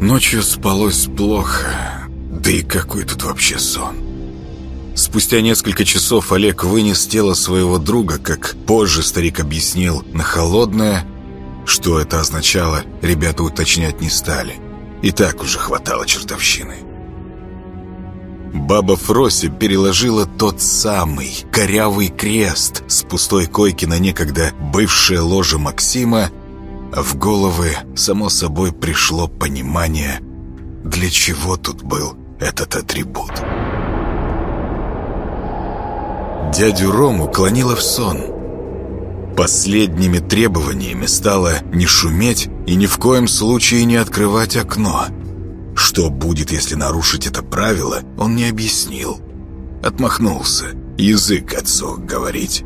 Ночью спалось плохо. Да и какой тут вообще сон? Спустя несколько часов Олег вынес тело своего друга, как позже старик объяснил, на холодное. Что это означало, ребята уточнять не стали. И так уже хватало чертовщины. Баба Фроси переложила тот самый корявый крест с пустой койки на некогда бывшее ложе Максима, в головы, само собой, пришло понимание, для чего тут был этот атрибут. Дядю Рому клонило в сон. Последними требованиями стало не шуметь и ни в коем случае не открывать окно. Что будет, если нарушить это правило, он не объяснил. Отмахнулся. Язык отсох говорить.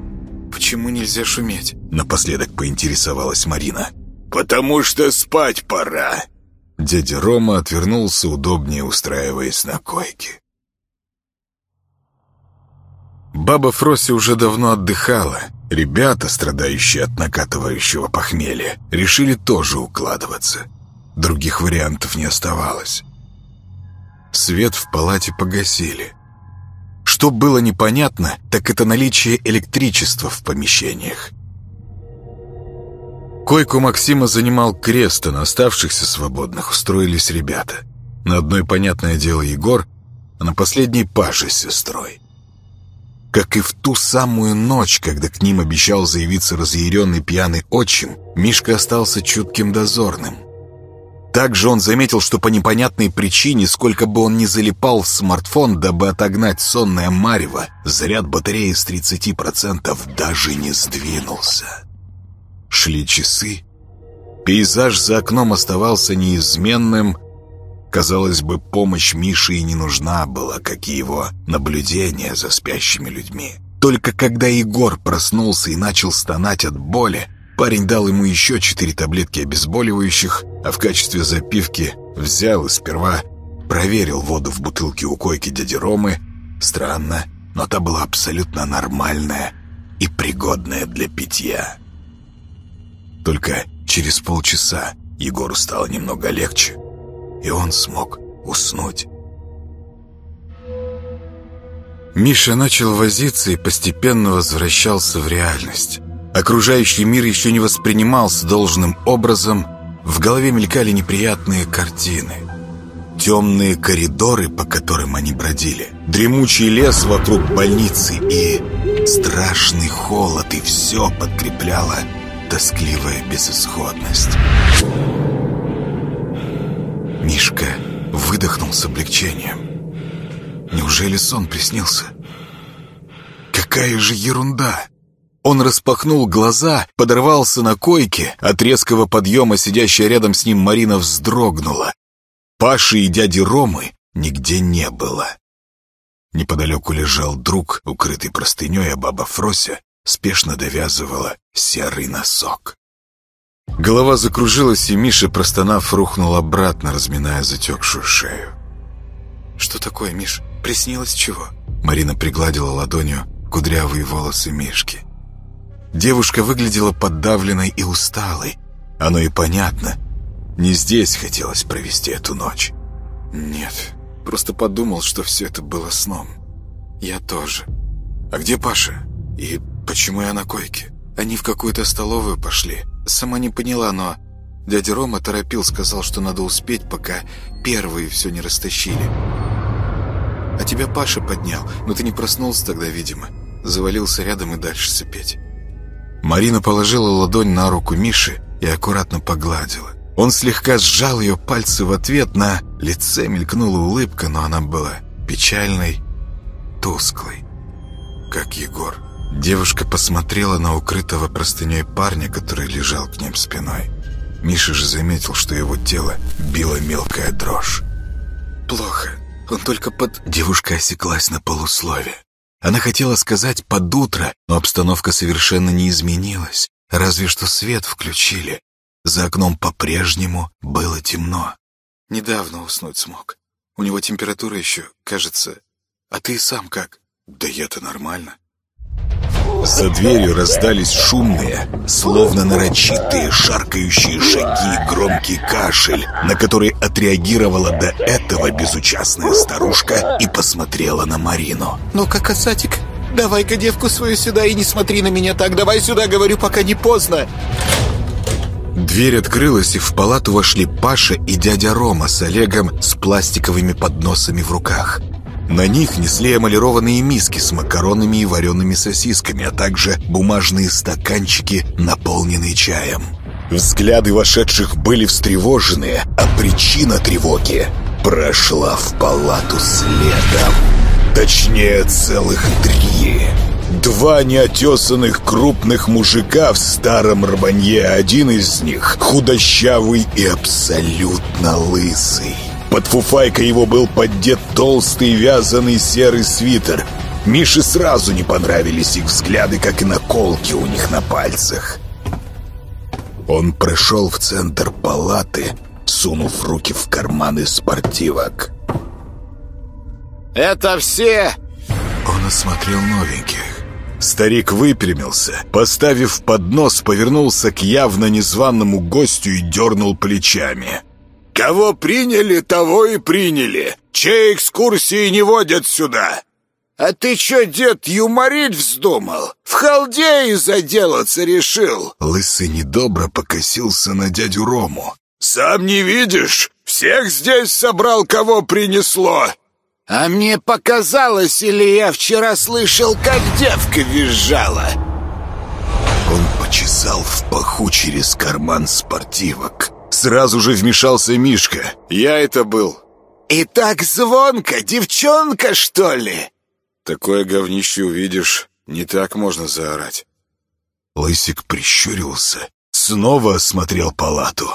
«Почему нельзя шуметь?» Напоследок поинтересовалась Марина. «Потому что спать пора!» Дядя Рома отвернулся, удобнее устраиваясь на койке. Баба Фроси уже давно отдыхала. Ребята, страдающие от накатывающего похмелья, решили тоже укладываться. Других вариантов не оставалось. Свет в палате погасили. Что было непонятно, так это наличие электричества в помещениях. Койку Максима занимал крест, а на оставшихся свободных устроились ребята. На одной, понятное дело, Егор, а на последней Паша с сестрой. Как и в ту самую ночь, когда к ним обещал заявиться разъяренный пьяный отчим, Мишка остался чутким дозорным. Также он заметил, что по непонятной причине, сколько бы он ни залипал в смартфон, дабы отогнать сонное марево, заряд батареи с 30% даже не сдвинулся. Шли часы. Пейзаж за окном оставался неизменным, Казалось бы, помощь Миши и не нужна была, как и его наблюдение за спящими людьми. Только когда Егор проснулся и начал стонать от боли, парень дал ему еще четыре таблетки обезболивающих, а в качестве запивки взял и сперва проверил воду в бутылке у койки дяди Ромы. Странно, но та была абсолютно нормальная и пригодная для питья. Только через полчаса Егору стало немного легче, и он смог уснуть. Миша начал возиться и постепенно возвращался в реальность. Окружающий мир еще не воспринимался должным образом, в голове мелькали неприятные картины. Темные коридоры, по которым они бродили, дремучий лес вокруг больницы и страшный холод, и все подкрепляло тоскливая безысходность. Мишка выдохнул с облегчением. Неужели сон приснился? Какая же ерунда! Он распахнул глаза, подорвался на койке, от резкого подъема сидящая рядом с ним Марина вздрогнула. Паши и дяди Ромы нигде не было. Неподалеку лежал друг, укрытый простыней, а баба Фрося спешно довязывала серый носок. Голова закружилась, и Миша, простонав, рухнул обратно, разминая затекшую шею. «Что такое, Миш? Приснилось чего?» Марина пригладила ладонью кудрявые волосы Мишки. Девушка выглядела подавленной и усталой. Оно и понятно. Не здесь хотелось провести эту ночь. «Нет, просто подумал, что все это было сном. Я тоже. А где Паша? И почему я на койке? Они в какую-то столовую пошли». Сама не поняла, но дядя Рома торопил, сказал, что надо успеть, пока первые все не растащили. А тебя Паша поднял, но ты не проснулся тогда, видимо. Завалился рядом и дальше сыпеть. Марина положила ладонь на руку Миши и аккуратно погладила. Он слегка сжал ее пальцы в ответ, на лице мелькнула улыбка, но она была печальной, тусклой, как Егор. Девушка посмотрела на укрытого простыней парня, который лежал к ним спиной. Миша же заметил, что его тело била мелкая дрожь. «Плохо. Он только под...» Девушка осеклась на полуслове. Она хотела сказать «под утро», но обстановка совершенно не изменилась. Разве что свет включили. За окном по-прежнему было темно. «Недавно уснуть смог. У него температура еще, кажется. А ты сам как?» «Да я-то нормально». За дверью раздались шумные, словно нарочитые, шаркающие шаги и громкий кашель, на который отреагировала до этого безучастная старушка и посмотрела на Марину. «Ну-ка, касатик, давай-ка девку свою сюда и не смотри на меня так. Давай сюда, говорю, пока не поздно». Дверь открылась, и в палату вошли Паша и дядя Рома с Олегом с пластиковыми подносами в руках. На них несли эмалированные миски с макаронами и вареными сосисками, а также бумажные стаканчики, наполненные чаем. Взгляды вошедших были встревоженные, а причина тревоги прошла в палату следом. Точнее, целых три. Два неотесанных крупных мужика в старом рванье, один из них худощавый и абсолютно лысый. Под фуфайкой его был поддет толстый вязаный серый свитер. Мише сразу не понравились их взгляды, как и наколки у них на пальцах. Он прошел в центр палаты, сунув руки в карманы спортивок. «Это все?» Он осмотрел новеньких. Старик выпрямился, поставив поднос, повернулся к явно незваному гостю и дернул плечами. Кого приняли, того и приняли. Чей экскурсии не водят сюда? А ты чё, дед, юморить вздумал? В халдеи заделаться решил?» Лысый недобро покосился на дядю Рому. «Сам не видишь? Всех здесь собрал, кого принесло!» «А мне показалось, или я вчера слышал, как девка визжала?» Он почесал в паху через карман спортивок. Сразу же вмешался Мишка. «Я это был». «И так звонко, девчонка, что ли?» «Такое говнище увидишь, не так можно заорать». Лысик прищурился, снова осмотрел палату.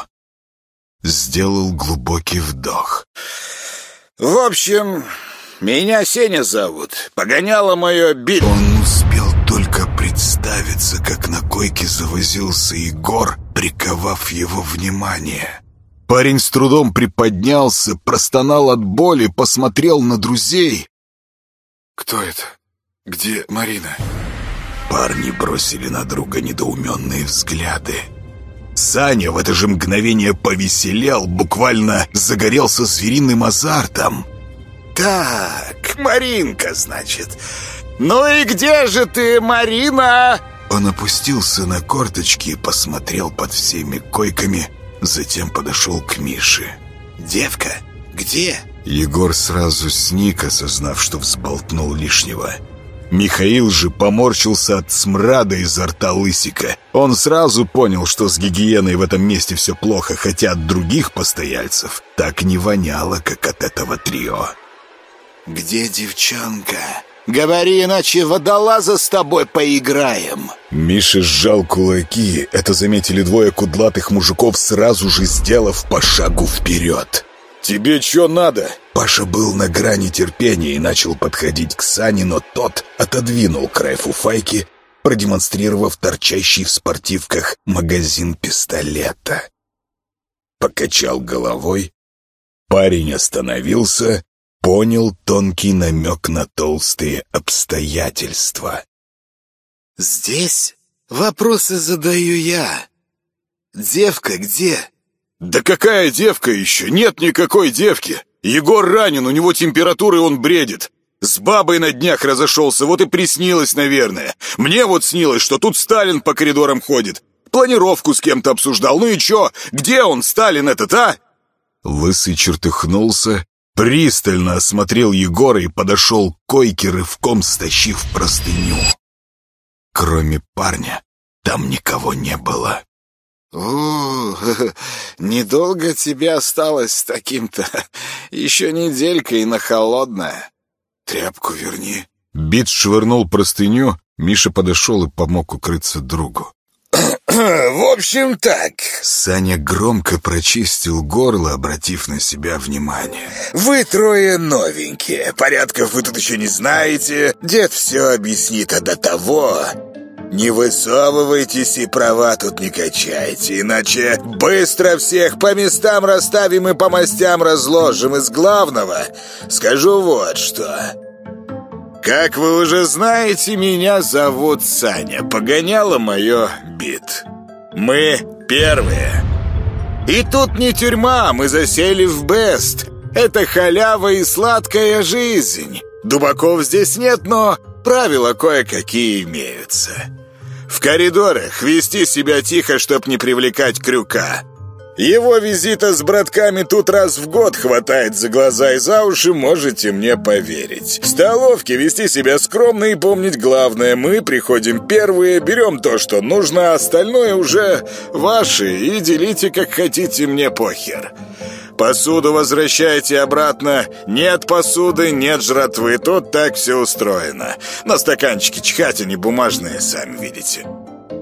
Сделал глубокий вдох. «В общем, меня Сеня зовут. Погоняло мое бит...» Он успел только представиться, как на койке завозился Егор, приковав его внимание. Парень с трудом приподнялся, простонал от боли, посмотрел на друзей. «Кто это? Где Марина?» Парни бросили на друга недоуменные взгляды. Саня в это же мгновение повеселел, буквально загорелся звериным азартом. «Так, Маринка, значит. Ну и где же ты, Марина?» Он опустился на корточки и посмотрел под всеми койками, затем подошел к Мише. «Девка, где?» Егор сразу сник, осознав, что взболтнул лишнего. Михаил же поморщился от смрада изо рта лысика. Он сразу понял, что с гигиеной в этом месте все плохо, хотя от других постояльцев так не воняло, как от этого трио. «Где девчонка?» Говори, иначе водолаза с тобой поиграем!» Миша сжал кулаки. Это заметили двое кудлатых мужиков, сразу же сделав по шагу вперед. «Тебе что надо?» Паша был на грани терпения и начал подходить к Сане, но тот отодвинул край фуфайки, продемонстрировав торчащий в спортивках магазин пистолета. Покачал головой. Парень остановился понял тонкий намек на толстые обстоятельства. «Здесь вопросы задаю я. Девка где?» «Да какая девка еще? Нет никакой девки! Егор ранен, у него температура, и он бредит. С бабой на днях разошелся, вот и приснилось, наверное. Мне вот снилось, что тут Сталин по коридорам ходит. Планировку с кем-то обсуждал. Ну и чё? Где он, Сталин этот, а?» Лысый чертыхнулся, пристально осмотрел Егора и подошел к койке, рывком стащив простыню. Кроме парня, там никого не было. «О, недолго тебе осталось с таким-то. Еще неделька и на холодное. Тряпку верни». Бит швырнул простыню, Миша подошел и помог укрыться другу. «В общем так...» Саня громко прочистил горло, обратив на себя внимание. «Вы трое новенькие. Порядков вы тут еще не знаете. Дед все объяснит, а до того...» «Не высовывайтесь и права тут не качайте, иначе быстро всех по местам расставим и по мастям разложим. Из главного скажу вот что...» Как вы уже знаете, меня зовут Саня. Погоняло мое бит. Мы первые. И тут не тюрьма, мы засели в Бест. Это халява и сладкая жизнь. Дубаков здесь нет, но правила кое-какие имеются. В коридорах вести себя тихо, чтоб не привлекать крюка. Его визита с братками тут раз в год хватает за глаза и за уши, можете мне поверить. В столовке вести себя скромно и помнить главное. Мы приходим первые, берем то, что нужно, а остальное уже ваше, и делите как хотите, мне похер. Посуду возвращайте обратно. Нет посуды, нет жратвы. Тут так все устроено. На стаканчики чихать, они бумажные, сами видите.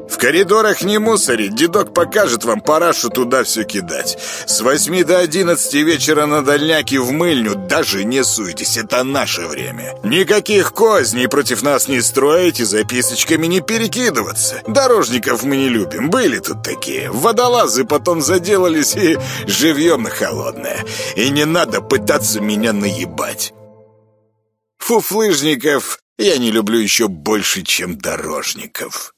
В коридорах не мусорить, дедок покажет вам парашу туда все кидать. С восьми до одиннадцати вечера на дальняке в мыльню даже не суйтесь, это наше время. Никаких козней против нас не строить и записочками не перекидываться. Дорожников мы не любим, были тут такие. Водолазы потом заделались и живьем на холодное. И не надо пытаться меня наебать. Фуфлыжников я не люблю еще больше, чем дорожников.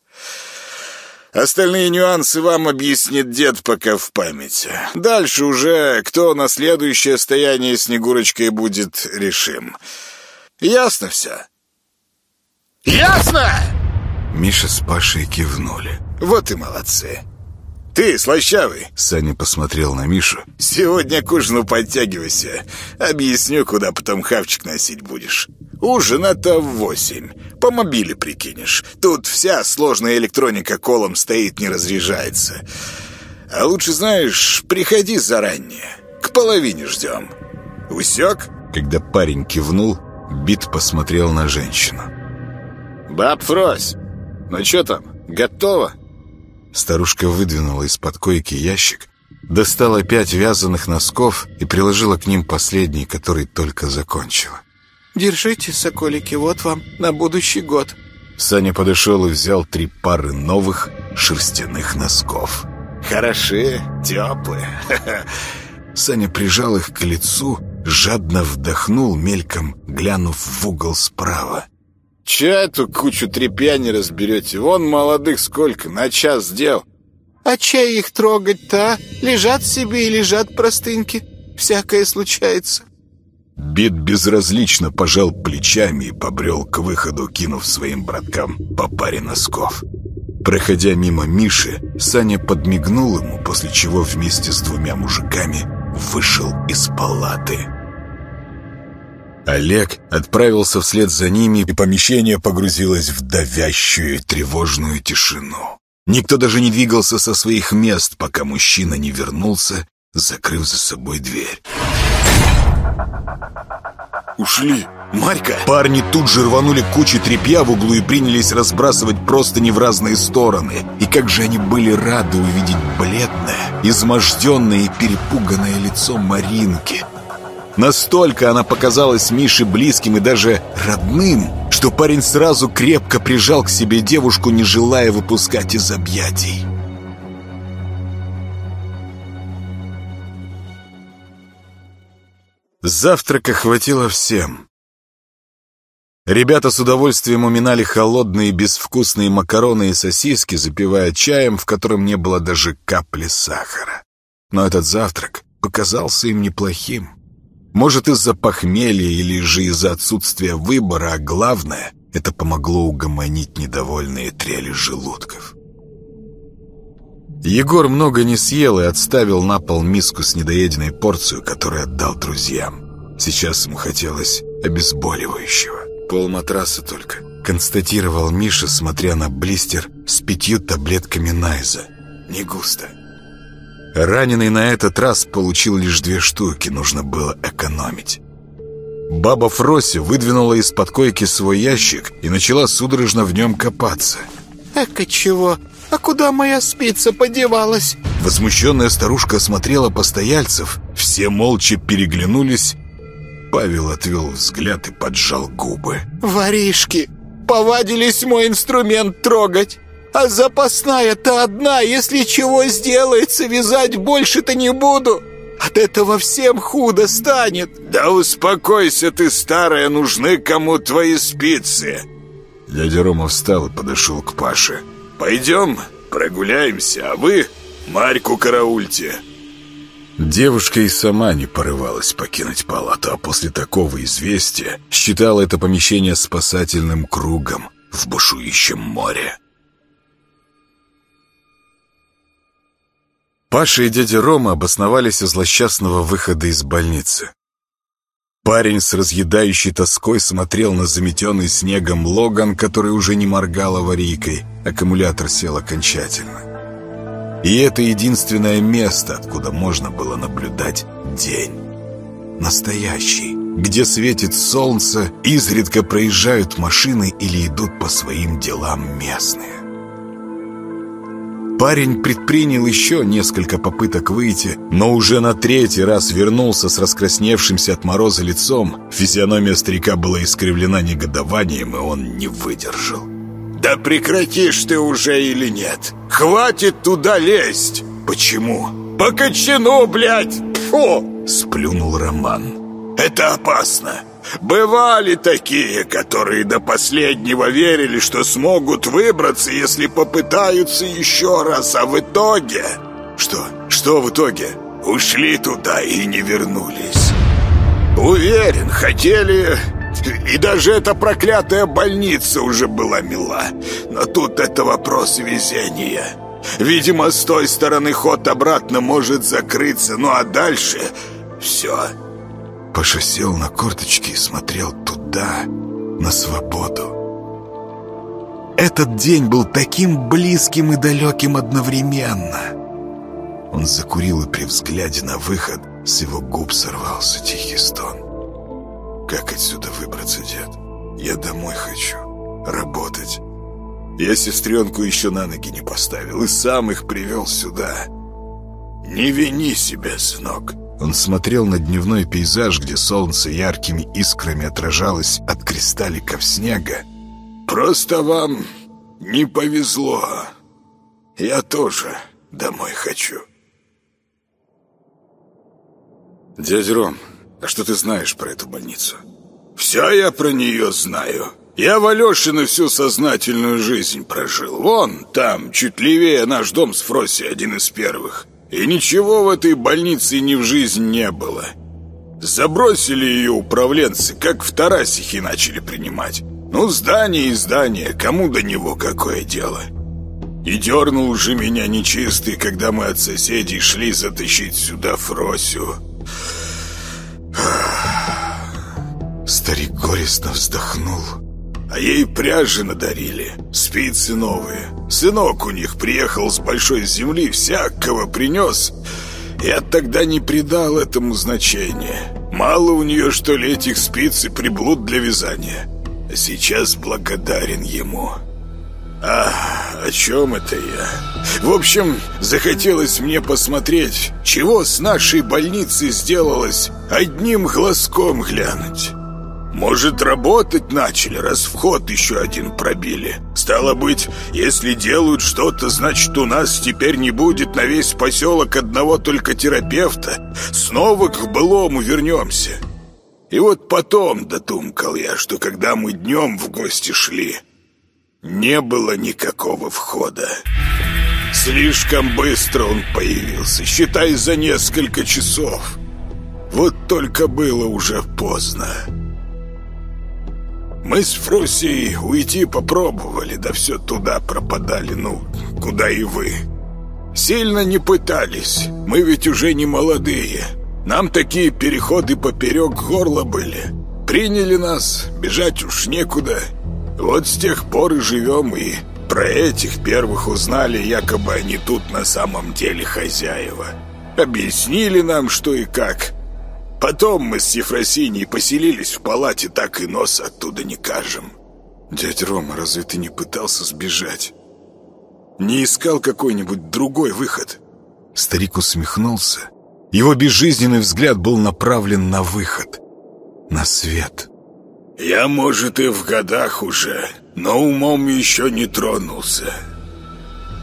Остальные нюансы вам объяснит дед пока в памяти. Дальше уже кто на следующее стояние Снегурочкой будет решим. Ясно все? Ясно? Миша с Пашей кивнули. Вот и молодцы. Ты, слащавый, Саня посмотрел на Мишу. сегодня к ужину подтягивайся. Объясню, куда потом хавчик носить будешь. Ужин это в восемь. По мобиле прикинешь. Тут вся сложная электроника колом стоит, не разряжается. А лучше, знаешь, приходи заранее. К половине ждем. Усек? Когда парень кивнул, Бит посмотрел на женщину. Баб Фрось, ну что там, готово? Старушка выдвинула из-под койки ящик, достала пять вязаных носков и приложила к ним последний, который только закончила. Держите, соколики, вот вам на будущий год. Саня подошел и взял три пары новых шерстяных носков. Хороши, теплые. Саня прижал их к лицу, жадно вдохнул, мельком глянув в угол справа. Че эту кучу тряпья не разберете? Вон молодых сколько, на час дел. А чай их трогать-то, а? Лежат себе и лежат простынки. Всякое случается. Бит безразлично пожал плечами и побрел к выходу, кинув своим браткам по паре носков. Проходя мимо Миши, Саня подмигнул ему, после чего вместе с двумя мужиками вышел из палаты. Олег отправился вслед за ними, и помещение погрузилось в давящую тревожную тишину. Никто даже не двигался со своих мест, пока мужчина не вернулся, закрыв за собой дверь. Ушли. Марька! Парни тут же рванули кучу тряпья в углу и принялись разбрасывать простыни в разные стороны. И как же они были рады увидеть бледное, изможденное и перепуганное лицо Маринки. Настолько она показалась Мише близким и даже родным, что парень сразу крепко прижал к себе девушку, не желая выпускать из объятий. Завтрака хватило всем. Ребята с удовольствием уминали холодные безвкусные макароны и сосиски, запивая чаем, в котором не было даже капли сахара. Но этот завтрак показался им неплохим. Может, из-за похмелья или же из-за отсутствия выбора, а главное, это помогло угомонить недовольные трели желудков. Егор много не съел и отставил на пол миску с недоеденной порцию, которую отдал друзьям. Сейчас ему хотелось обезболивающего. Пол матраса только. Констатировал Миша, смотря на блистер с пятью таблетками Найза. Не густо. Раненый на этот раз получил лишь две штуки, нужно было экономить. Баба Фрося выдвинула из-под койки свой ящик и начала судорожно в нем копаться. Эка чего? А куда моя спица подевалась? Возмущенная старушка осмотрела постояльцев, все молча переглянулись. Павел отвел взгляд и поджал губы. Воришки, повадились мой инструмент трогать. А запасная-то одна, если чего сделается, вязать больше-то не буду. От этого всем худо станет. Да успокойся ты, старая, нужны кому твои спицы. Дядя Рома встал и подошел к Паше. Пойдем, прогуляемся, а вы Марьку караульте. Девушка и сама не порывалась покинуть палату, а после такого известия считала это помещение спасательным кругом в бушующем море. Паша и дядя Рома обосновались у злосчастного выхода из больницы. Парень с разъедающей тоской смотрел на заметенный снегом Логан, который уже не моргал аварийкой. Аккумулятор сел окончательно. И это единственное место, откуда можно было наблюдать день. Настоящий, где светит солнце, изредка проезжают машины или идут по своим делам местные. Парень предпринял еще несколько попыток выйти, но уже на третий раз вернулся с раскрасневшимся от мороза лицом. Физиономия старика была искривлена негодованием, и он не выдержал. «Да прекратишь ты уже или нет? Хватит туда лезть!» «Почему?» «По блядь! Фу!» — сплюнул Роман. «Это опасно. Бывали такие, которые до последнего верили, что смогут выбраться, если попытаются еще раз, а в итоге... Что? Что в итоге? Ушли туда и не вернулись. Уверен, хотели... И даже эта проклятая больница уже была мила. Но тут это вопрос везения. Видимо, с той стороны ход обратно может закрыться, ну а дальше... Все... Паша сел на корточки и смотрел туда, на свободу. Этот день был таким близким и далеким одновременно. Он закурил, и при взгляде на выход с его губ сорвался тихий стон. «Как отсюда выбраться, дед? Я домой хочу. Работать. Я сестренку еще на ноги не поставил и сам их привел сюда. Не вини себя, сынок. Он смотрел на дневной пейзаж, где солнце яркими искрами отражалось от кристалликов снега. «Просто вам не повезло. Я тоже домой хочу». «Дядя Ром, а что ты знаешь про эту больницу?» «Все я про нее знаю. Я в Алешино всю сознательную жизнь прожил. Вон, там, чуть левее наш дом с Фроси, один из первых. И ничего в этой больнице ни в жизнь не было. Забросили ее управленцы, как в Тарасихе начали принимать. Ну, здание и здание, кому до него какое дело? И дернул же меня нечистый, когда мы от соседей шли затащить сюда Фросю. Старик горестно вздохнул. А ей пряжи надарили, спицы новые. Сынок у них приехал с большой земли, всякого принес. Я тогда не придал этому значения. Мало у нее, что ли, этих спиц и приблуд для вязания. А сейчас благодарен ему. А, о чем это я? В общем, захотелось мне посмотреть, чего с нашей больницей сделалось, одним глазком глянуть. Может, работать начали, раз вход еще один пробили. Стало быть, если делают что-то, значит, у нас теперь не будет на весь поселок одного только терапевта. Снова к былому вернемся. И вот потом додумкал я, что когда мы днем в гости шли, не было никакого входа. Слишком быстро он появился, считай, за несколько часов. Вот только было уже поздно. Мы с Фрусей уйти попробовали, да все туда пропадали, ну, куда и вы. Сильно не пытались, мы ведь уже не молодые. Нам такие переходы поперек горла были. Приняли нас, бежать уж некуда. Вот с тех пор и живем, и про этих первых узнали, якобы они тут на самом деле хозяева. Объяснили нам, что и как. Потом мы с Ефросиней поселились в палате, так и нос оттуда не кажем. Дядя Рома, разве ты не пытался сбежать? Не искал какой-нибудь другой выход? Старик усмехнулся. Его безжизненный взгляд был направлен на выход, на свет. Я, может, и в годах уже, но умом еще не тронулся.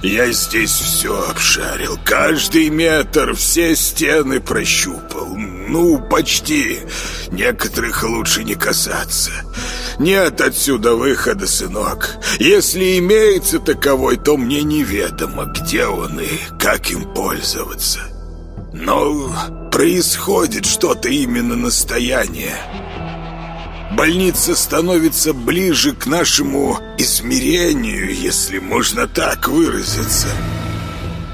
Я здесь все обшарил, каждый метр, все стены прощупал. Ну, почти. Некоторых лучше не касаться. Нет отсюда выхода, сынок. Если имеется таковой, то мне неведомо, где он и как им пользоваться. Но происходит что-то именно настояние. Больница становится ближе к нашему измерению, если можно так выразиться.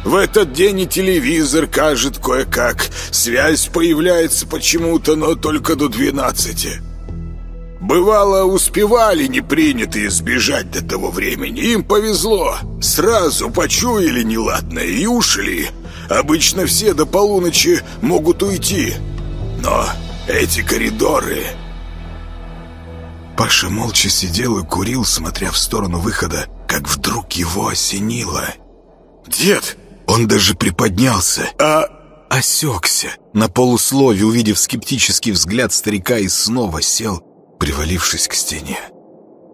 В этот день и телевизор кажет кое-как. Связь появляется почему-то, но только до двенадцати. Бывало, успевали непринятые сбежать до того времени. Им повезло. Сразу почуяли неладное и ушли. Обычно все до полуночи могут уйти. Но эти коридоры Паша молча сидел и курил, смотря в сторону выхода, как вдруг его осенило. «Дед!» Он даже приподнялся, а осекся. На полуслове, увидев скептический взгляд старика, и снова сел, привалившись к стене.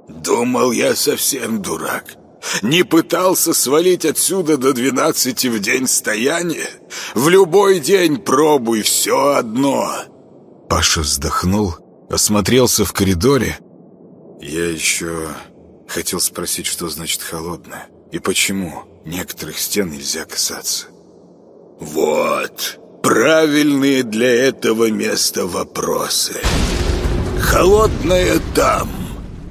«Думал, я совсем дурак. Не пытался свалить отсюда до двенадцати в день стояния? В любой день пробуй все одно!» Паша вздохнул, осмотрелся в коридоре, я еще хотел спросить, что значит холодное и почему некоторых стен нельзя касаться. Вот, правильные для этого места вопросы. Холодное там.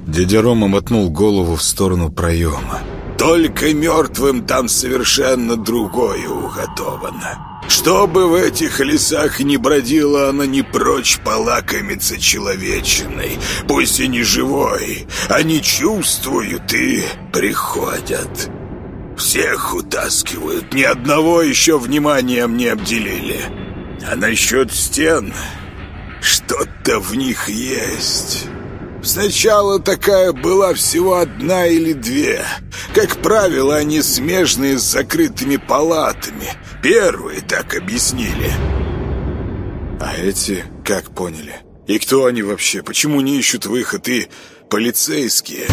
Дядя Рома мотнул голову в сторону проема. Только мертвым там совершенно другое уготовано. Чтобы в этих лесах не бродила она не прочь полакомиться человечиной, пусть и не живой, они чувствуют и приходят. Всех утаскивают, ни одного еще вниманием не обделили. А насчет стен, что-то в них есть. Сначала такая была всего одна или две. Как правило, они смежные с закрытыми палатами. Первые так объяснили. А эти как поняли? И кто они вообще? Почему не ищут выход? И полицейские...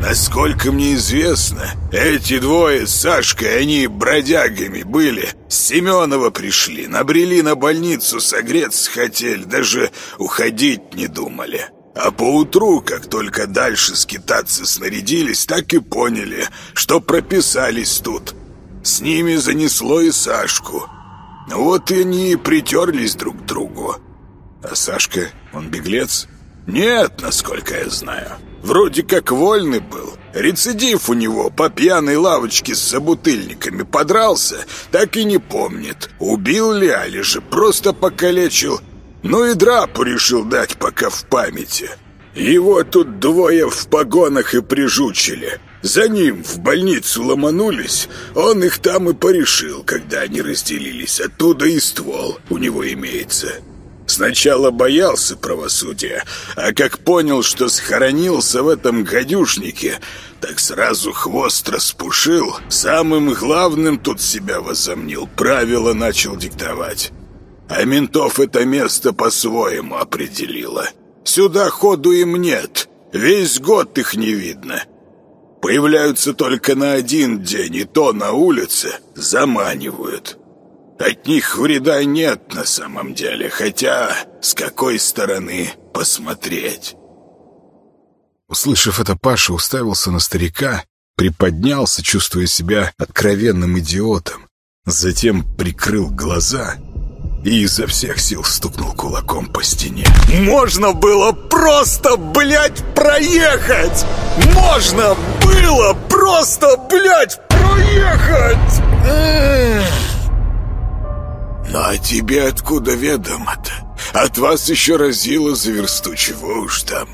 Насколько мне известно, эти двое с Сашкой, они бродягами были. Семенова пришли, набрели на больницу, согреться хотели, даже уходить не думали. А поутру, как только дальше скитаться снарядились, так и поняли, что прописались тут. С ними занесло и Сашку. Вот и они притерлись друг к другу. А Сашка, он беглец? Нет, насколько я знаю. Вроде как вольный был. Рецидив у него по пьяной лавочке с собутыльниками подрался, так и не помнит, убил ли, али же просто покалечил, ну и драпу решил дать пока в памяти. Его тут двое в погонах и прижучили. За ним в больницу ломанулись, он их там и порешил, когда они разделились. Оттуда и ствол у него имеется. Сначала боялся правосудия, а как понял, что схоронился в этом гадюшнике, так сразу хвост распушил, самым главным тут себя возомнил, правила начал диктовать. А ментов это место по-своему определило. Сюда ходу им нет. Весь год их не видно. Появляются только на один день, и то на улице заманивают. От них вреда нет на самом деле, хотя с какой стороны посмотреть. Услышав это, Паша уставился на старика, приподнялся, чувствуя себя откровенным идиотом. Затем прикрыл глаза и изо всех сил стукнул кулаком по стене. «Можно было просто, блядь, проехать! Можно было просто, блядь, проехать!» «Ну а тебе откуда ведомо-то? От вас еще разило за версту, чего уж там.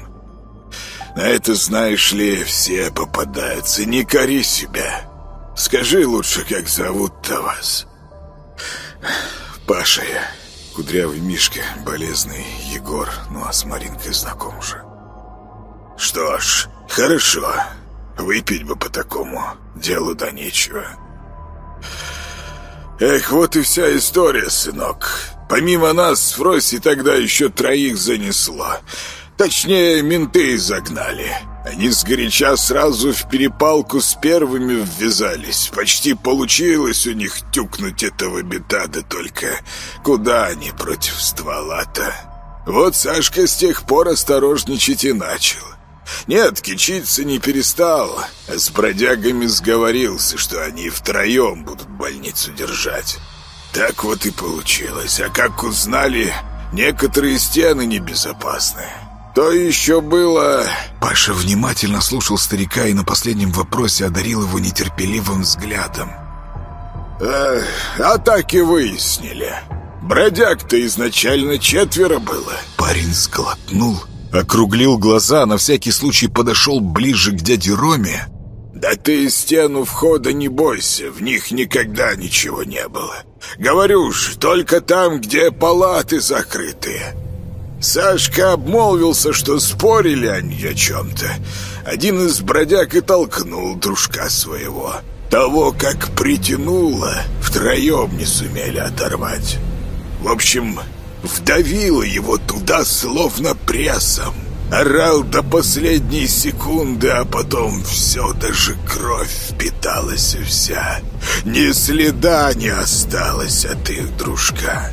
На это, знаешь ли, все попадаются, не кори себя. Скажи лучше, как зовут-то вас?» Паша я. Кудрявый Мишка, болезный Егор, ну а с Маринкой знаком уже. Что ж, хорошо. Выпить бы по такому. Делу да нечего. Эх, вот и вся история, сынок. Помимо нас Фроси тогда еще троих занесло. Точнее, менты загнали. Они сгоряча сразу в перепалку с первыми ввязались. Почти получилось у них тюкнуть этого бета, да только куда они против ствола-то? Вот Сашка с тех пор осторожничать и начал. Нет, кичиться не перестал, а с бродягами сговорился, что они втроем будут больницу держать. Так вот и получилось. А как узнали, некоторые стены небезопасны. То еще было... Паша внимательно слушал старика и на последнем вопросе одарил его нетерпеливым взглядом. А, а так и выяснили. Бродяг-то изначально четверо было. Парень сглотнул, округлил глаза, на всякий случай подошел ближе к дяде Роме. «Да ты стену входа не бойся, в них никогда ничего не было. Говорю ж, только там, где палаты закрытые». Сашка обмолвился, что спорили они о чем-то. Один из бродяг и толкнул дружка своего. Того, как притянуло, втроем не сумели оторвать. В общем, вдавило его туда словно прессом. Орал до последней секунды, а потом все, даже кровь впиталась вся. Ни следа не осталось от их дружка.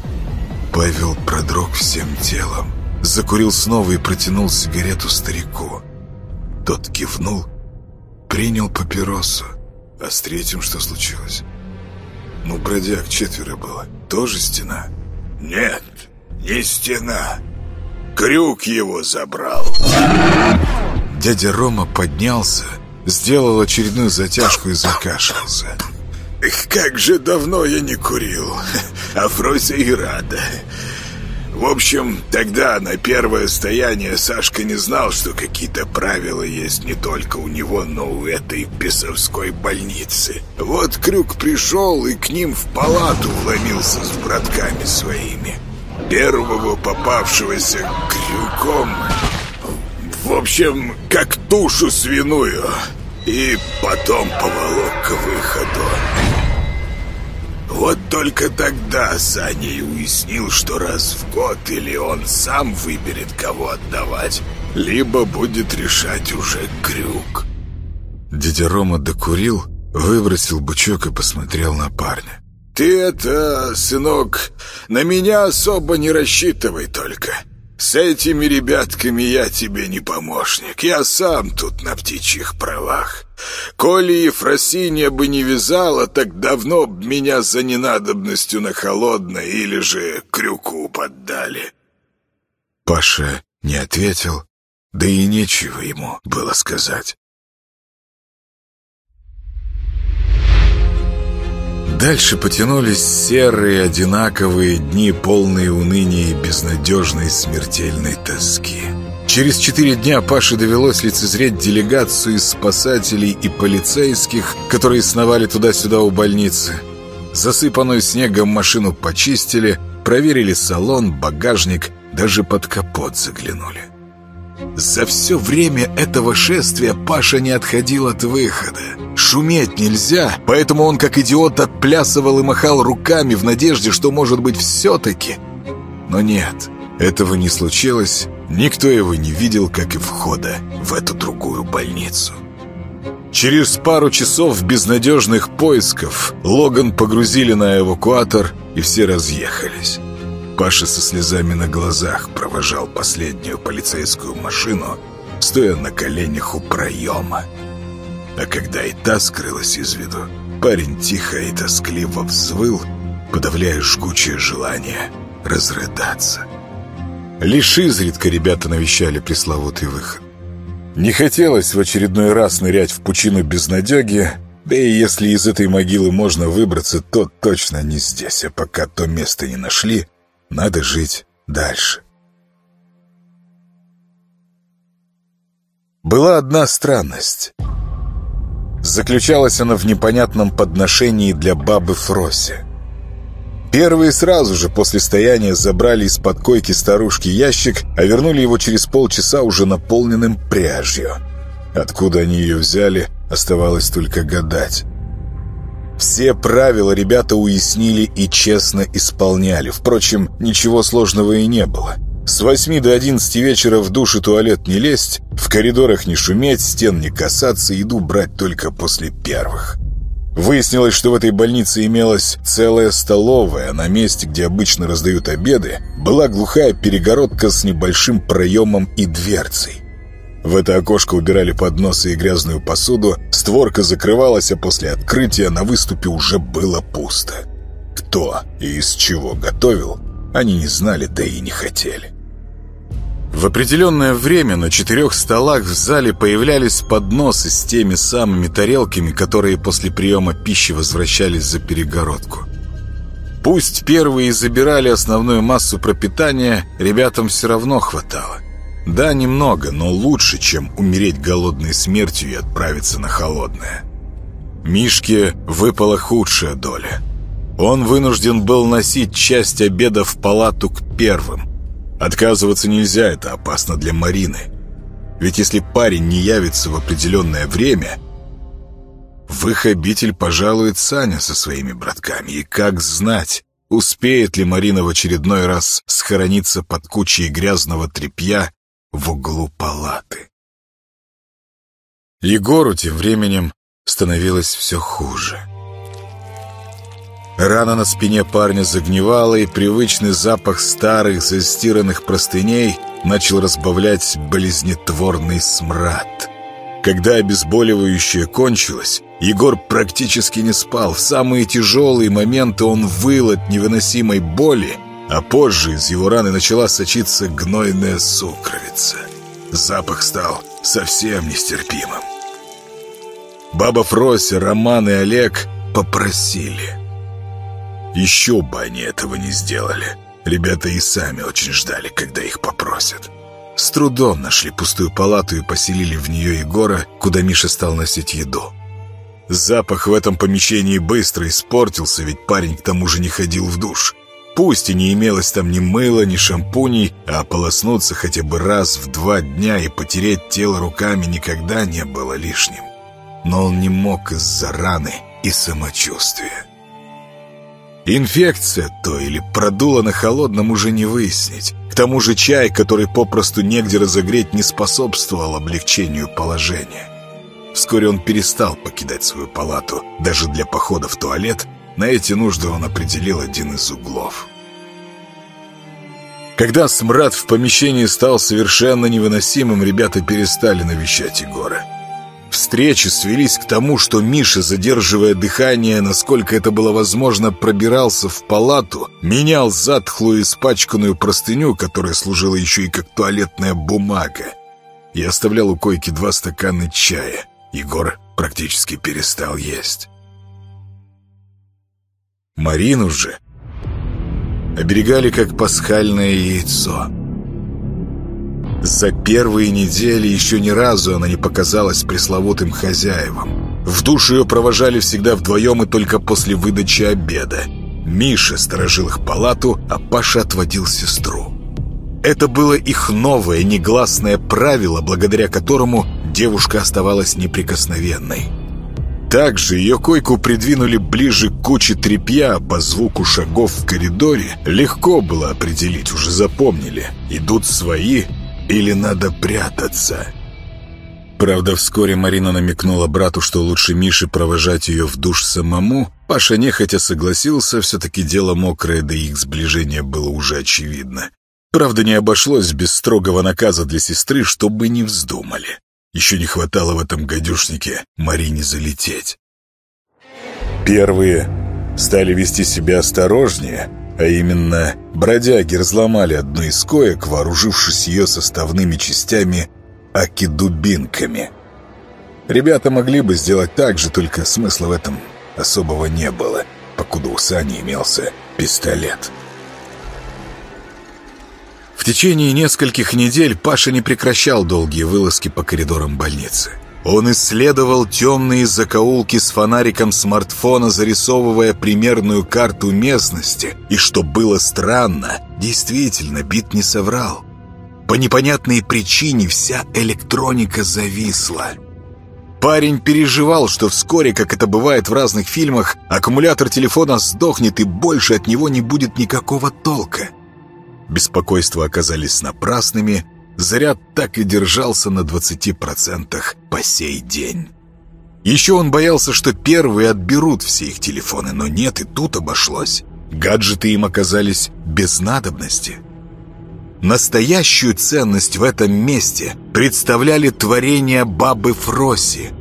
Павел продрог всем телом. Закурил снова и протянул сигарету старику. Тот кивнул, принял папиросу. А с третьим что случилось? Ну, бродяг четверо было. Тоже стена? Нет, не стена. Крюк его забрал. Дядя Рома поднялся, сделал очередную затяжку и закашлялся. Как же давно я не курил. А Фрося и рада. В общем, тогда на первое стояние Сашка не знал, что какие-то правила есть не только у него, но у этой бесовской больницы. Вот Крюк пришел и к ним в палату вломился с братками своими. Первого попавшегося крюком... В общем, как тушу свиную. И потом поволок к выходу. Вот только тогда Саня и уяснил, что раз в год или он сам выберет, кого отдавать, либо будет решать уже крюк. Дядя Рома докурил, выбросил бычок и посмотрел на парня. «Ты это, сынок, на меня особо не рассчитывай только. С этими ребятками я тебе не помощник. Я сам тут на птичьих правах. Коли Ефросинья бы не вязала, так давно б меня за ненадобностью на холодное или же крюку поддали». Паша не ответил, да и нечего ему было сказать. Дальше потянулись серые, одинаковые дни, полные уныния и безнадежной смертельной тоски. Через четыре дня Паше довелось лицезреть делегацию из спасателей и полицейских, которые сновали туда-сюда у больницы. Засыпанную снегом машину почистили, проверили салон, багажник, даже под капот заглянули. За все время этого шествия Паша не отходил от выхода. Шуметь нельзя, поэтому он как идиот отплясывал и махал руками в надежде, что, может быть, все-таки. Но нет, этого не случилось. Никто его не видел, как и входа в эту другую больницу. Через пару часов безнадежных поисков Логан погрузили на эвакуатор, и все разъехались. Паша со слезами на глазах провожал последнюю полицейскую машину, стоя на коленях у проема. А когда и та скрылась из виду, парень тихо и тоскливо взвыл, подавляя жгучее желание разрыдаться. Лишь изредка ребята навещали пресловутый выход. Не хотелось в очередной раз нырять в пучину безнадеги, да и если из этой могилы можно выбраться, то точно не здесь, а пока то место не нашли, надо жить дальше. Была одна странность. Заключалась она в непонятном подношении для бабы Фроси. Первые сразу же после стояния забрали из-под койки старушки ящик, а вернули его через полчаса уже наполненным пряжью. Откуда они ее взяли, оставалось только гадать. Все правила ребята уяснили и честно исполняли. Впрочем, ничего сложного и не было. С 8 до 11 вечера в душ и туалет не лезть, в коридорах не шуметь, стен не касаться, еду брать только после первых. Выяснилось, что в этой больнице имелась целая столовая, а на месте, где обычно раздают обеды, была глухая перегородка с небольшим проемом и дверцей. В это окошко убирали подносы и грязную посуду, створка закрывалась, а после открытия на выступе уже было пусто. Кто и из чего готовил, они не знали, да и не хотели. В определенное время на четырех столах в зале появлялись подносы с теми самыми тарелками, которые после приема пищи возвращались за перегородку. Пусть первые забирали основную массу пропитания, ребятам все равно хватало. Да, немного, но лучше, чем умереть голодной смертью и отправиться на холодное. Мишке выпала худшая доля. Он вынужден был носить часть обеда в палату к первым. Отказываться нельзя, это опасно для Марины. Ведь если парень не явится в определенное время, в их обитель пожалует Саня со своими братками. И как знать, успеет ли Марина в очередной раз схорониться под кучей грязного тряпья в углу палаты. Егору тем временем становилось все хуже. Рана на спине парня загнивала, и привычный запах старых застиранных простыней начал разбавлять болезнетворный смрад. Когда обезболивающее кончилось, Егор практически не спал. В самые тяжелые моменты он выл от невыносимой боли, а позже из его раны начала сочиться гнойная сукровица. Запах стал совсем нестерпимым. Баба Фрося, Роман и Олег попросили – еще бы они этого не сделали. Ребята и сами очень ждали, когда их попросят. С трудом нашли пустую палату и поселили в нее Егора, куда Миша стал носить еду. Запах в этом помещении быстро испортился, ведь парень к тому же не ходил в душ. Пусть и не имелось там ни мыла, ни шампуней, а ополоснуться хотя бы раз в два дня и потереть тело руками никогда не было лишним. Но он не мог из-за раны и самочувствия. Инфекция то или продуло на холодном уже не выяснить. К тому же чай, который попросту негде разогреть, не способствовал облегчению положения. Вскоре он перестал покидать свою палату. Даже для похода в туалет на эти нужды он определил один из углов. Когда смрад в помещении стал совершенно невыносимым, ребята перестали навещать Егора. Встречи свелись к тому, что Миша, задерживая дыхание, насколько это было возможно, пробирался в палату, менял затхлую испачканную простыню, которая служила еще и как туалетная бумага, и оставлял у койки два стакана чая. Егор практически перестал есть. Марину же оберегали как пасхальное яйцо — за первые недели еще ни разу она не показалась пресловутым хозяевам. В душ ее провожали всегда вдвоем и только после выдачи обеда. Миша сторожил их палату, а Паша отводил сестру. Это было их новое негласное правило, благодаря которому девушка оставалась неприкосновенной. Также ее койку придвинули ближе к куче тряпья, по звуку шагов в коридоре легко было определить, уже запомнили. Идут свои, или надо прятаться?» Правда, вскоре Марина намекнула брату, что лучше Мише провожать ее в душ самому. Паша нехотя согласился, все-таки дело мокрое, да их сближение было уже очевидно. Правда, не обошлось без строгого наказа для сестры, чтобы не вздумали. Еще не хватало в этом гадюшнике Марине залететь. Первые стали вести себя осторожнее — а именно, бродяги разломали одну из коек, вооружившись ее составными частями аки-дубинками. Ребята могли бы сделать так же, только смысла в этом особого не было, покуда у Сани имелся пистолет. В течение нескольких недель Паша не прекращал долгие вылазки по коридорам больницы. Он исследовал темные закоулки с фонариком смартфона, зарисовывая примерную карту местности. И что было странно, действительно, Бит не соврал. По непонятной причине вся электроника зависла. Парень переживал, что вскоре, как это бывает в разных фильмах, аккумулятор телефона сдохнет и больше от него не будет никакого толка. беспокойства оказались напрасными, заряд так и держался на 20% по сей день. Еще он боялся, что первые отберут все их телефоны, но нет, и тут обошлось. Гаджеты им оказались без надобности. Настоящую ценность в этом месте представляли творения бабы Фроси –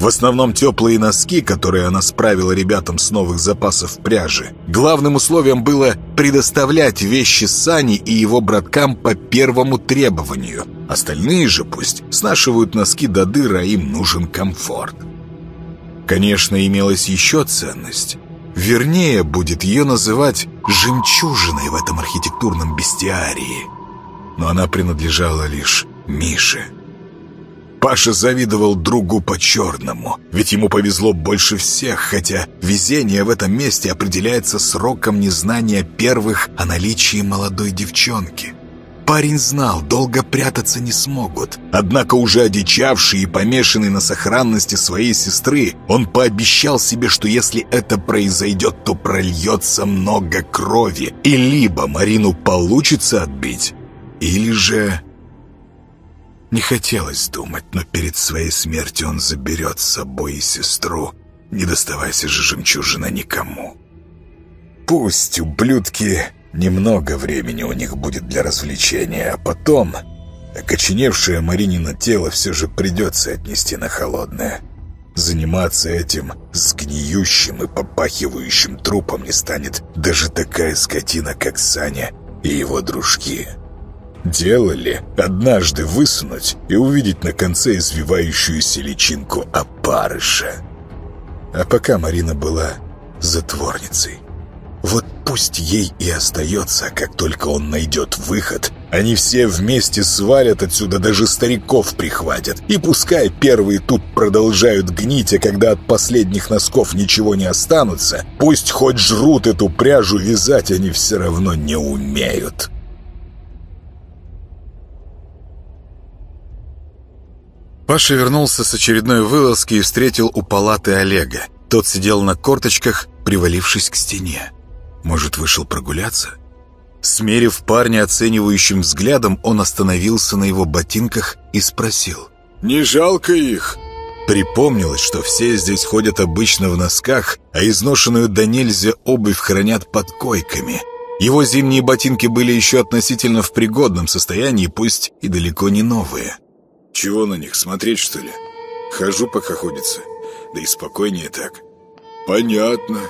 в основном теплые носки, которые она справила ребятам с новых запасов пряжи. Главным условием было предоставлять вещи Сани и его браткам по первому требованию. Остальные же пусть снашивают носки до дыра, им нужен комфорт. Конечно, имелась еще ценность. Вернее, будет ее называть «жемчужиной» в этом архитектурном бестиарии. Но она принадлежала лишь Мише. Паша завидовал другу по-черному, ведь ему повезло больше всех, хотя везение в этом месте определяется сроком незнания первых о наличии молодой девчонки. Парень знал, долго прятаться не смогут. Однако уже одичавший и помешанный на сохранности своей сестры, он пообещал себе, что если это произойдет, то прольется много крови. И либо Марину получится отбить, или же не хотелось думать, но перед своей смертью он заберет с собой и сестру. Не доставайся же жемчужина никому. Пусть, ублюдки, немного времени у них будет для развлечения, а потом окоченевшее Маринино тело все же придется отнести на холодное. Заниматься этим сгниющим и попахивающим трупом не станет даже такая скотина, как Саня и его дружки. Делали однажды высунуть и увидеть на конце извивающуюся личинку опарыша. А пока Марина была затворницей. Вот пусть ей и остается, как только он найдет выход. Они все вместе свалят отсюда, даже стариков прихватят. И пускай первые тут продолжают гнить, а когда от последних носков ничего не останутся, пусть хоть жрут эту пряжу, вязать они все равно не умеют». Паша вернулся с очередной вылазки и встретил у палаты Олега. Тот сидел на корточках, привалившись к стене. Может, вышел прогуляться? Смерив парня оценивающим взглядом, он остановился на его ботинках и спросил. «Не жалко их?» Припомнилось, что все здесь ходят обычно в носках, а изношенную до нельзя обувь хранят под койками. Его зимние ботинки были еще относительно в пригодном состоянии, пусть и далеко не новые. Чего на них, смотреть что ли? Хожу, пока ходится. Да и спокойнее так. Понятно.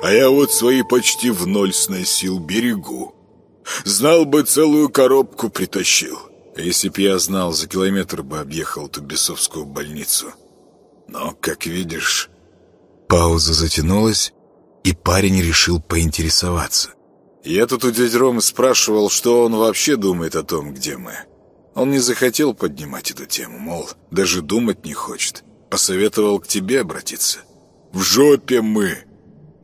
А я вот свои почти в ноль сносил, берегу. Знал бы, целую коробку притащил. А если б я знал, за километр бы объехал ту бесовскую больницу. Но, как видишь... Пауза затянулась, и парень решил поинтересоваться. Я тут у дяди Ромы спрашивал, что он вообще думает о том, где мы. Он не захотел поднимать эту тему, мол, даже думать не хочет. Посоветовал к тебе обратиться. В жопе мы.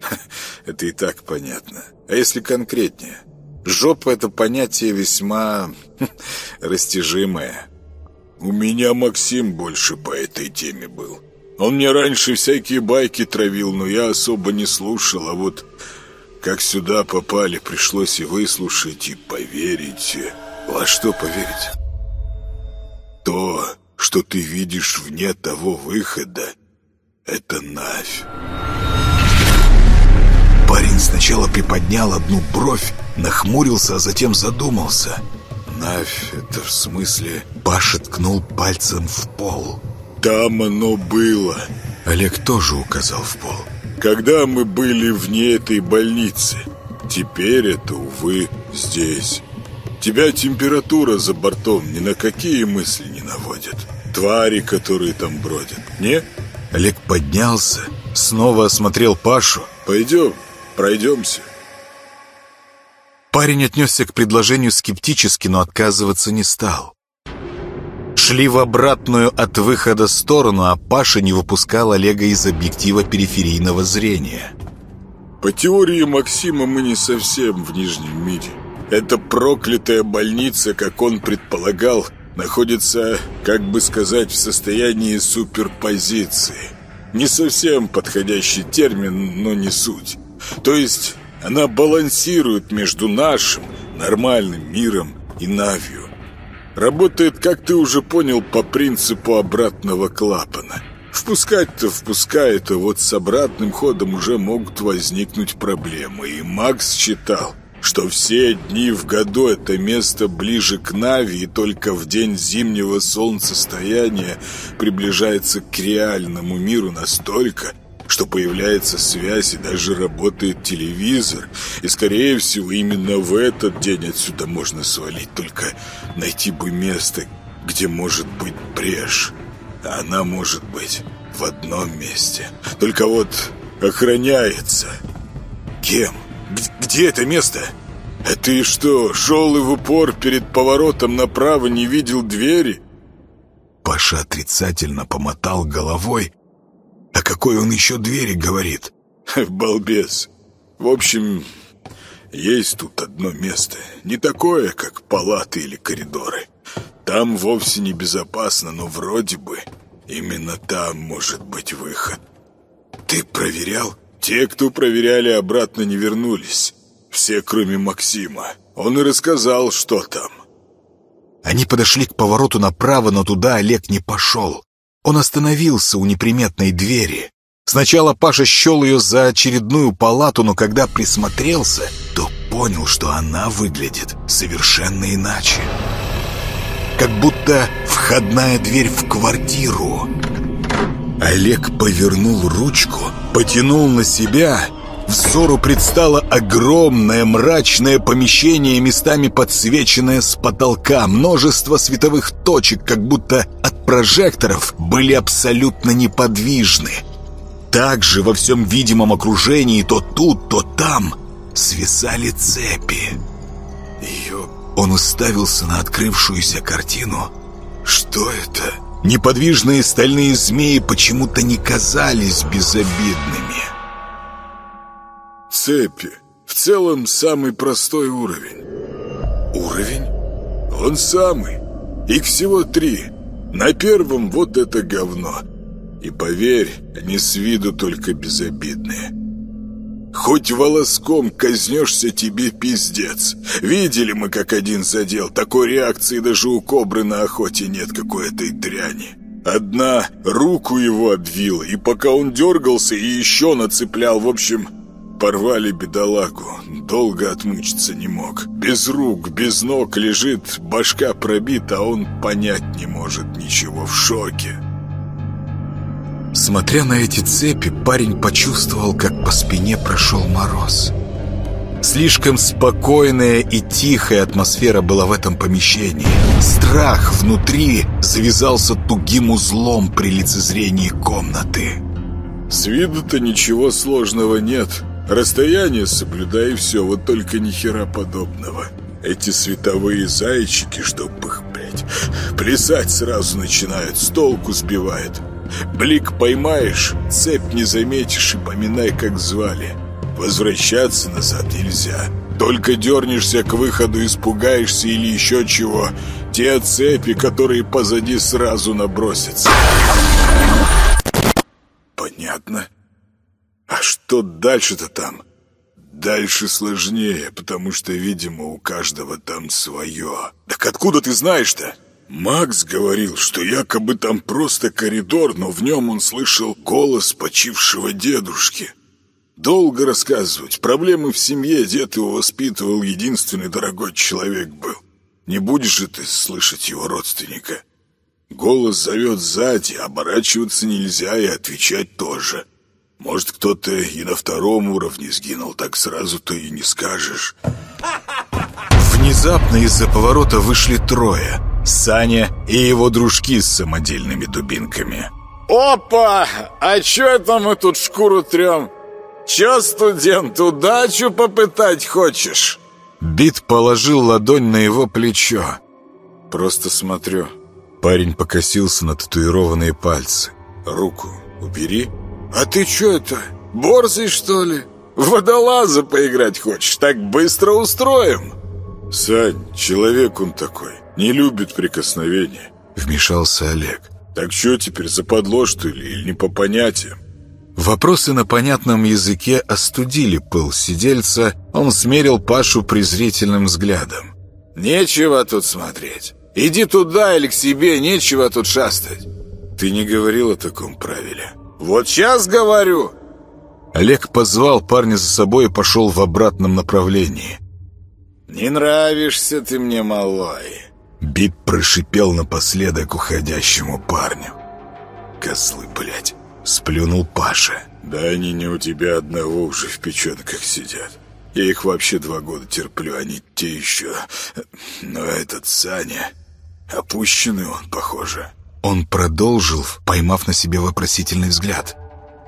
Это и так понятно. А если конкретнее? Жопа — это понятие весьма растяжимое. У меня Максим больше по этой теме был. Он мне раньше всякие байки травил, но я особо не слушал, а вот как сюда попали, пришлось и выслушать, и поверить. Во что поверить? То, что ты видишь вне того выхода, это Навь. Парень сначала приподнял одну бровь, нахмурился, а затем задумался. Навь, это в смысле... Паша ткнул пальцем в пол. Там оно было. Олег тоже указал в пол. Когда мы были вне этой больницы. Теперь это, увы, здесь. Тебя температура за бортом ни на какие мысли не наводит. Твари, которые там бродят, не? Олег поднялся, снова осмотрел Пашу. Пойдем, пройдемся. Парень отнесся к предложению скептически, но отказываться не стал. Шли в обратную от выхода сторону, а Паша не выпускал Олега из объектива периферийного зрения. По теории Максима мы не совсем в Нижнем мире. Эта проклятая больница, как он предполагал, находится, как бы сказать, в состоянии суперпозиции. Не совсем подходящий термин, но не суть. То есть она балансирует между нашим, нормальным миром и Навью. Работает, как ты уже понял, по принципу обратного клапана. Впускать-то впускает, а вот с обратным ходом уже могут возникнуть проблемы. И Макс считал, что все дни в году это место ближе к Нави, и только в день зимнего солнцестояния приближается к реальному миру настолько, что появляется связь и даже работает телевизор. И, скорее всего, именно в этот день отсюда можно свалить. Только найти бы место, где может быть брешь. А она может быть в одном месте. Только вот охраняется. Кем? Где это место? А ты что, шел и в упор перед поворотом направо не видел двери? Паша отрицательно помотал головой, о какой он еще двери говорит? Балбес. В общем, есть тут одно место. Не такое, как палаты или коридоры. Там вовсе не безопасно, но вроде бы именно там может быть выход. Ты проверял? Те, кто проверяли, обратно не вернулись. Все, кроме Максима. Он и рассказал, что там. Они подошли к повороту направо, но туда Олег не пошел. Он остановился у неприметной двери. Сначала Паша счел ее за очередную палату, но когда присмотрелся, то понял, что она выглядит совершенно иначе. Как будто входная дверь в квартиру. Олег повернул ручку, потянул на себя Взору предстало огромное мрачное помещение, местами подсвеченное с потолка. Множество световых точек, как будто от прожекторов, были абсолютно неподвижны. Также во всем видимом окружении то тут, то там свисали цепи. Ее... Он уставился на открывшуюся картину. Что это? Неподвижные стальные змеи почему-то не казались безобидными. Цепи. В целом, самый простой уровень. Уровень? Он самый. Их всего три. На первом вот это говно. И поверь, они с виду только безобидные. Хоть волоском кознешься, тебе пиздец. Видели мы, как один задел. Такой реакции даже у кобры на охоте нет какой-то дряни. Одна руку его обвила, и пока он дергался и еще нацеплял, в общем, порвали бедолагу. Долго отмучиться не мог. Без рук, без ног лежит, башка пробита, а он понять не может ничего, в шоке. Смотря на эти цепи, парень почувствовал, как по спине прошел мороз. Слишком спокойная и тихая атмосфера была в этом помещении. Страх внутри завязался тугим узлом при лицезрении комнаты. С виду-то ничего сложного нет. Расстояние соблюдай и все, вот только ни хера подобного. Эти световые зайчики, чтоб их, блядь, плясать сразу начинают, с толку сбивают. Блик поймаешь, цепь не заметишь и поминай, как звали. Возвращаться назад нельзя. Только дернешься к выходу, испугаешься или еще чего. Те цепи, которые позади сразу набросятся. Понятно. А что дальше-то там? Дальше сложнее, потому что, видимо, у каждого там свое. Так откуда ты знаешь-то? Макс говорил, что якобы там просто коридор, но в нем он слышал голос почившего дедушки. Долго рассказывать. Проблемы в семье, дед его воспитывал, единственный дорогой человек был. Не будешь же ты слышать его родственника. Голос зовет сзади, оборачиваться нельзя и отвечать тоже. Может, кто-то и на втором уровне сгинул, так сразу-то и не скажешь. Внезапно из-за поворота вышли трое. Саня и его дружки с самодельными дубинками. «Опа! А чё это мы тут шкуру трём? Чё, студент, удачу попытать хочешь?» Бит положил ладонь на его плечо. «Просто смотрю». Парень покосился на татуированные пальцы. «Руку убери». «А ты что это, борзый, что ли? водолаза поиграть хочешь? Так быстро устроим!» «Сань, человек он такой, не любит прикосновения», — вмешался Олег. «Так что теперь, западло, что ли, или не по понятиям?» Вопросы на понятном языке остудили пыл сидельца, он смерил Пашу презрительным взглядом. «Нечего тут смотреть. Иди туда или к себе, нечего тут шастать». «Ты не говорил о таком правиле». «Вот сейчас говорю!» Олег позвал парня за собой и пошел в обратном направлении. «Не нравишься ты мне, малой!» Бит прошипел напоследок уходящему парню. «Козлы, блядь!» — сплюнул Паша. «Да они не у тебя одного уже в печенках сидят. Я их вообще два года терплю, они те еще. Но этот Саня... Опущенный он, похоже». Он продолжил, поймав на себе вопросительный взгляд.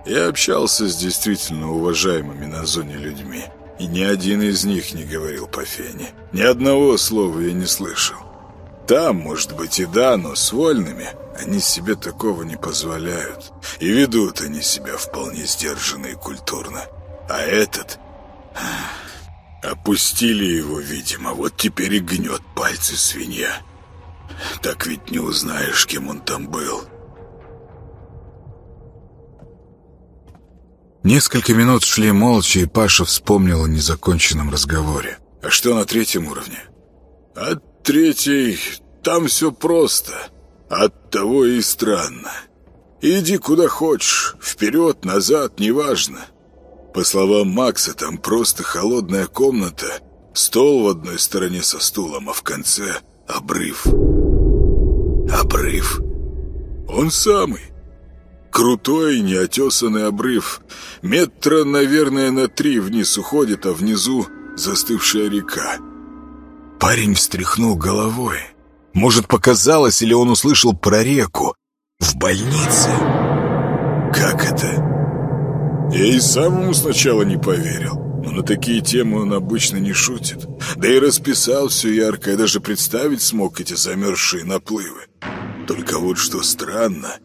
Я общался с действительно уважаемыми на зоне людьми, и ни один из них не говорил по фене. Ни одного слова я не слышал. Там, может быть, и да, но с вольными они себе такого не позволяют. И ведут они себя вполне сдержанно и культурно. А этот... Опустили его, видимо, вот теперь и гнет пальцы свинья. Так ведь не узнаешь, кем он там был. Несколько минут шли молча, и Паша вспомнил о незаконченном разговоре. «А что на третьем уровне?» «А третий... Там все просто. От того и странно. Иди куда хочешь, вперед, назад, неважно. По словам Макса, там просто холодная комната, стол в одной стороне со стулом, а в конце обрыв. Обрыв. Он самый. Крутой, неотесанный обрыв. Метра, наверное, на три вниз уходит, а внизу застывшая река. Парень встряхнул головой. Может, показалось, или он услышал про реку. В больнице. Как это? Я и самому сначала не поверил. Но на такие темы он обычно не шутит. Да и расписал все ярко, и даже представить смог эти замерзшие наплывы. Только вот что странно.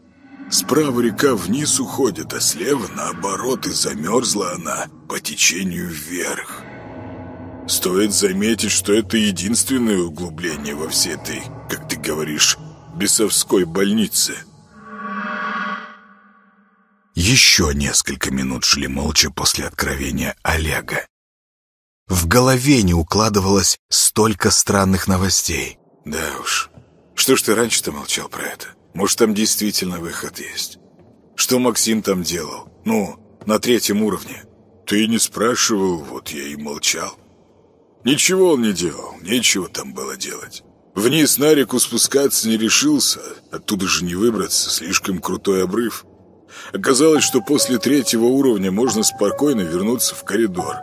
Справа река вниз уходит, а слева, наоборот, и замерзла она по течению вверх. Стоит заметить, что это единственное углубление во всей этой, как ты говоришь, бесовской больнице. Еще несколько минут шли молча после откровения Олега. В голове не укладывалось столько странных новостей. Да уж. Что ж ты раньше-то молчал про это? Может, там действительно выход есть? Что Максим там делал? Ну, на третьем уровне. Ты не спрашивал, вот я и молчал. Ничего он не делал, нечего там было делать. Вниз на реку спускаться не решился, оттуда же не выбраться, слишком крутой обрыв. Оказалось, что после третьего уровня можно спокойно вернуться в коридор.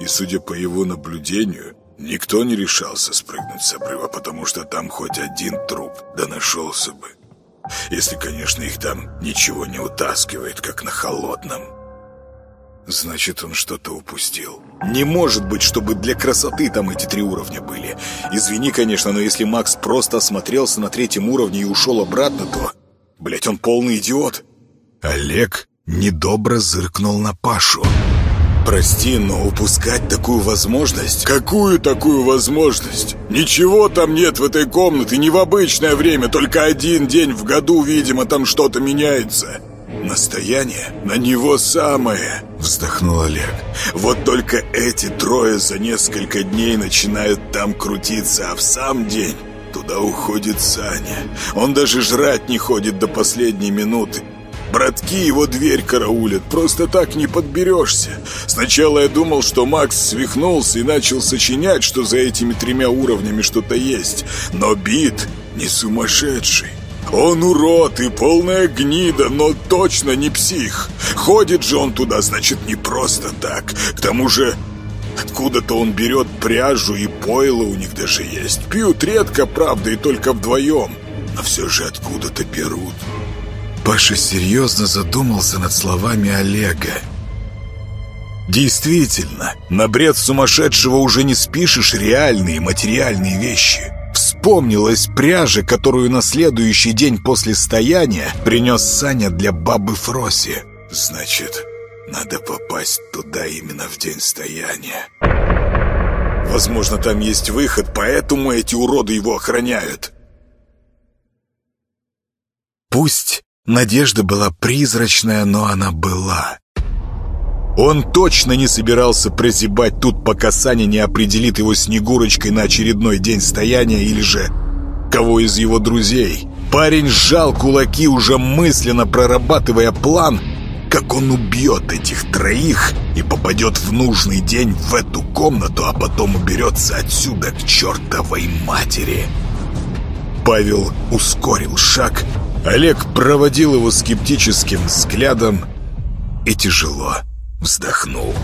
И, судя по его наблюдению, никто не решался спрыгнуть с обрыва, потому что там хоть один труп да нашелся бы. Если, конечно, их там ничего не утаскивает, как на холодном. Значит, он что-то упустил. Не может быть, чтобы для красоты там эти три уровня были. Извини, конечно, но если Макс просто осмотрелся на третьем уровне и ушел обратно, то... Блять, он полный идиот. Олег недобро зыркнул на Пашу. «Прости, но упускать такую возможность...» «Какую такую возможность? Ничего там нет в этой комнате, не в обычное время, только один день в году, видимо, там что-то меняется». «Настояние на него самое!» — вздохнул Олег. «Вот только эти трое за несколько дней начинают там крутиться, а в сам день туда уходит Саня. Он даже жрать не ходит до последней минуты. Братки его дверь караулят, просто так не подберешься. Сначала я думал, что Макс свихнулся и начал сочинять, что за этими тремя уровнями что-то есть. Но Бит не сумасшедший. Он урод и полная гнида, но точно не псих. Ходит же он туда, значит, не просто так. К тому же, откуда-то он берет пряжу и пойло у них даже есть. Пьют редко, правда, и только вдвоем. Но все же откуда-то берут. Паша серьезно задумался над словами Олега. Действительно, на бред сумасшедшего уже не спишешь реальные материальные вещи. Вспомнилась пряжа, которую на следующий день после стояния принес Саня для бабы Фроси. Значит, надо попасть туда именно в день стояния. Возможно, там есть выход, поэтому эти уроды его охраняют. Пусть Надежда была призрачная, но она была. Он точно не собирался прозябать тут, пока Саня не определит его Снегурочкой на очередной день стояния или же кого из его друзей. Парень сжал кулаки, уже мысленно прорабатывая план, как он убьет этих троих и попадет в нужный день в эту комнату, а потом уберется отсюда к чертовой матери. Павел ускорил шаг, Олег проводил его скептическим взглядом и тяжело вздохнул.